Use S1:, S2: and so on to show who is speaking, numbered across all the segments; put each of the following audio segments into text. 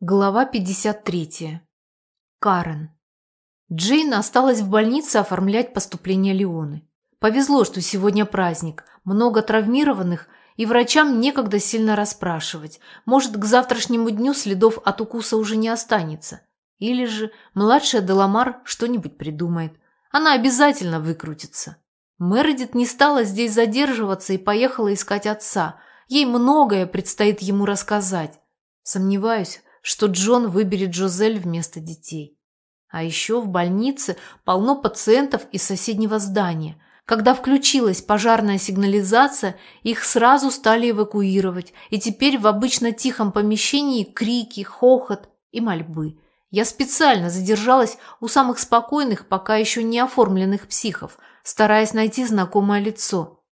S1: Глава 53. Карен. Джейн осталась в больнице оформлять поступление Леоны. Повезло, что сегодня праздник, много травмированных, и врачам некогда сильно расспрашивать. Может, к завтрашнему дню следов от укуса уже не останется. Или же младшая Деламар что-нибудь придумает. Она обязательно выкрутится. Мередит не стала здесь задерживаться и поехала искать отца. Ей многое предстоит ему рассказать. Сомневаюсь, что Джон выберет Джозель вместо детей. А еще в больнице полно пациентов из соседнего здания. Когда включилась пожарная сигнализация, их сразу стали эвакуировать, и теперь в обычно тихом помещении крики, хохот и мольбы. Я специально задержалась у самых спокойных, пока еще не оформленных психов, стараясь найти знакомое лицо.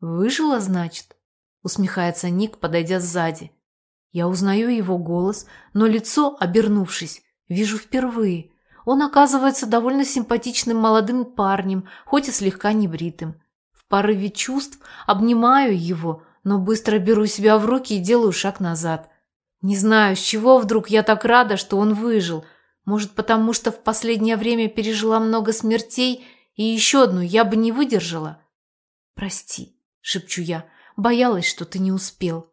S1: «Выжила, значит?» – усмехается Ник, подойдя сзади. Я узнаю его голос, но лицо, обернувшись, вижу впервые. Он оказывается довольно симпатичным молодым парнем, хоть и слегка небритым. В порыве чувств обнимаю его, но быстро беру себя в руки и делаю шаг назад. Не знаю, с чего вдруг я так рада, что он выжил. Может, потому что в последнее время пережила много смертей, и еще одну я бы не выдержала? «Прости», — шепчу я, — «боялась, что ты не успел».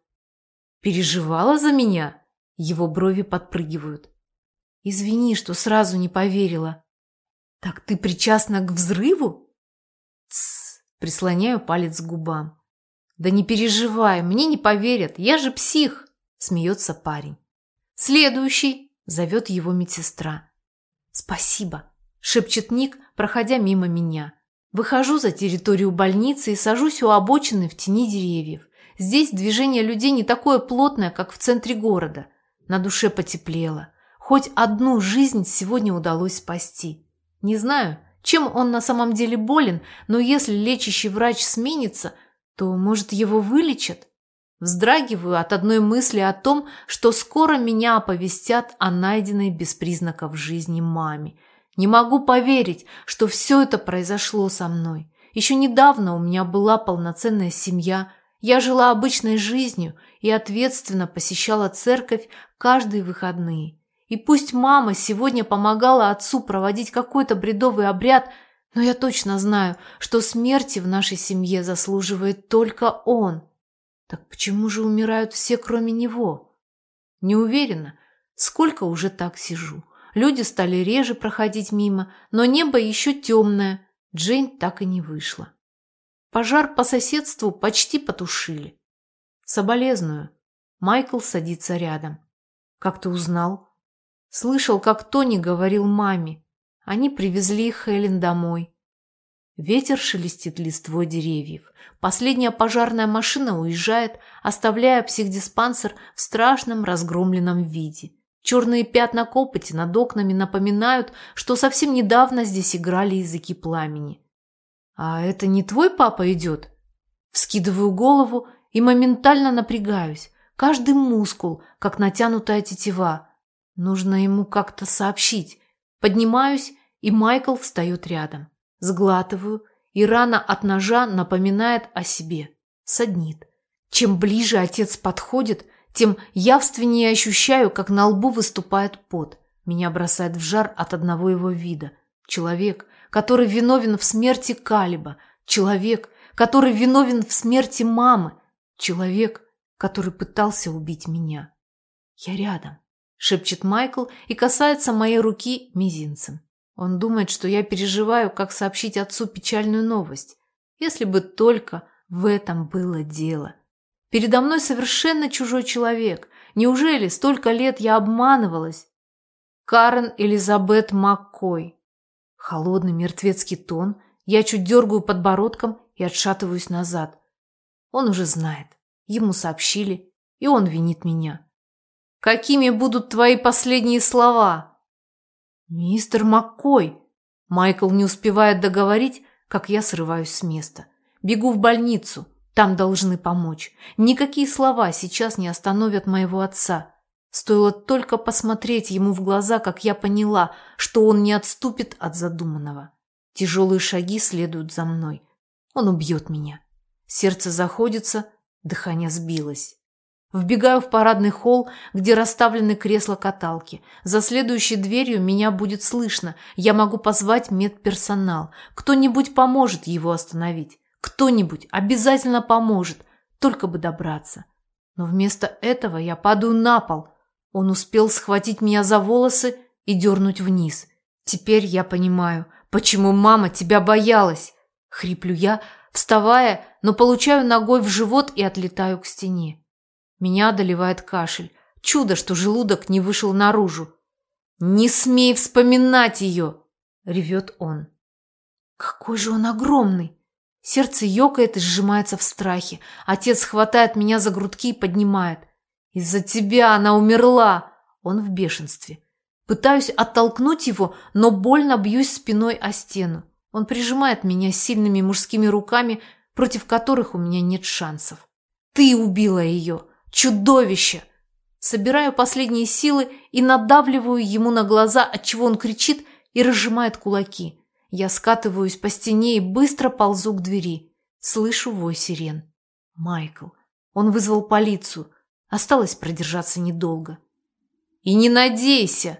S1: Переживала за меня? Его брови подпрыгивают. Извини, что сразу не поверила. Так ты причастна к взрыву? Тсс, прислоняю палец к губам. Да не переживай, мне не поверят, я же псих, смеется парень. Следующий, зовет его медсестра. Спасибо, шепчет Ник, проходя мимо меня. Выхожу за территорию больницы и сажусь у обочины в тени деревьев. Здесь движение людей не такое плотное, как в центре города. На душе потеплело. Хоть одну жизнь сегодня удалось спасти. Не знаю, чем он на самом деле болен, но если лечащий врач сменится, то, может, его вылечат? Вздрагиваю от одной мысли о том, что скоро меня оповестят о найденной без признаков жизни маме. Не могу поверить, что все это произошло со мной. Еще недавно у меня была полноценная семья – я жила обычной жизнью и ответственно посещала церковь каждые выходные. И пусть мама сегодня помогала отцу проводить какой-то бредовый обряд, но я точно знаю, что смерти в нашей семье заслуживает только он. Так почему же умирают все, кроме него? Не уверена, сколько уже так сижу. Люди стали реже проходить мимо, но небо еще темное. Джейн так и не вышла. Пожар по соседству почти потушили. Соболезную. Майкл садится рядом. Как ты узнал? Слышал, как Тони говорил маме. Они привезли Хелен домой. Ветер шелестит листвой деревьев. Последняя пожарная машина уезжает, оставляя психдиспансер в страшном разгромленном виде. Черные пятна копоти над окнами напоминают, что совсем недавно здесь играли языки пламени. «А это не твой папа идет?» Вскидываю голову и моментально напрягаюсь. Каждый мускул, как натянутая тетива. Нужно ему как-то сообщить. Поднимаюсь, и Майкл встает рядом. Сглатываю, и рана от ножа напоминает о себе. Саднит. Чем ближе отец подходит, тем явственнее ощущаю, как на лбу выступает пот. Меня бросает в жар от одного его вида. Человек, который виновен в смерти Калиба, человек, который виновен в смерти мамы, человек, который пытался убить меня. Я рядом, шепчет Майкл и касается моей руки мизинцем. Он думает, что я переживаю, как сообщить отцу печальную новость. Если бы только в этом было дело. Передо мной совершенно чужой человек. Неужели столько лет я обманывалась? Карен Элизабет Маккой. Холодный мертвецкий тон, я чуть дергаю подбородком и отшатываюсь назад. Он уже знает, ему сообщили, и он винит меня. «Какими будут твои последние слова?» «Мистер Маккой!» Майкл не успевает договорить, как я срываюсь с места. Бегу в больницу, там должны помочь. Никакие слова сейчас не остановят моего отца. Стоило только посмотреть ему в глаза, как я поняла, что он не отступит от задуманного. Тяжелые шаги следуют за мной. Он убьет меня. Сердце заходится, дыхание сбилось. Вбегаю в парадный холл, где расставлены кресла-каталки. За следующей дверью меня будет слышно. Я могу позвать медперсонал. Кто-нибудь поможет его остановить. Кто-нибудь обязательно поможет. Только бы добраться. Но вместо этого я падаю на пол. Он успел схватить меня за волосы и дернуть вниз. Теперь я понимаю, почему мама тебя боялась. Хриплю я, вставая, но получаю ногой в живот и отлетаю к стене. Меня одолевает кашель. Чудо, что желудок не вышел наружу. «Не смей вспоминать ее!» – ревет он. Какой же он огромный! Сердце ёкает и сжимается в страхе. Отец хватает меня за грудки и поднимает. «Из-за тебя она умерла!» Он в бешенстве. Пытаюсь оттолкнуть его, но больно бьюсь спиной о стену. Он прижимает меня сильными мужскими руками, против которых у меня нет шансов. «Ты убила ее!» Чудовище! Собираю последние силы и надавливаю ему на глаза, отчего он кричит и разжимает кулаки. Я скатываюсь по стене и быстро ползу к двери. Слышу вой сирен. Майкл. Он вызвал полицию. Осталось продержаться недолго. И не надейся!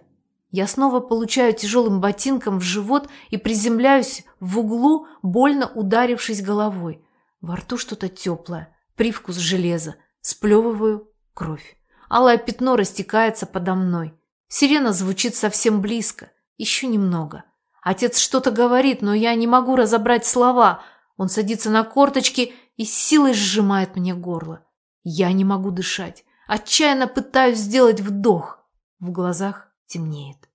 S1: Я снова получаю тяжелым ботинком в живот и приземляюсь в углу, больно ударившись головой. Во рту что-то теплое, привкус железа. Сплевываю кровь. Алое пятно растекается подо мной. Сирена звучит совсем близко. Еще немного. Отец что-то говорит, но я не могу разобрать слова. Он садится на корточки и силой сжимает мне горло. Я не могу дышать. Отчаянно пытаюсь сделать вдох. В глазах темнеет.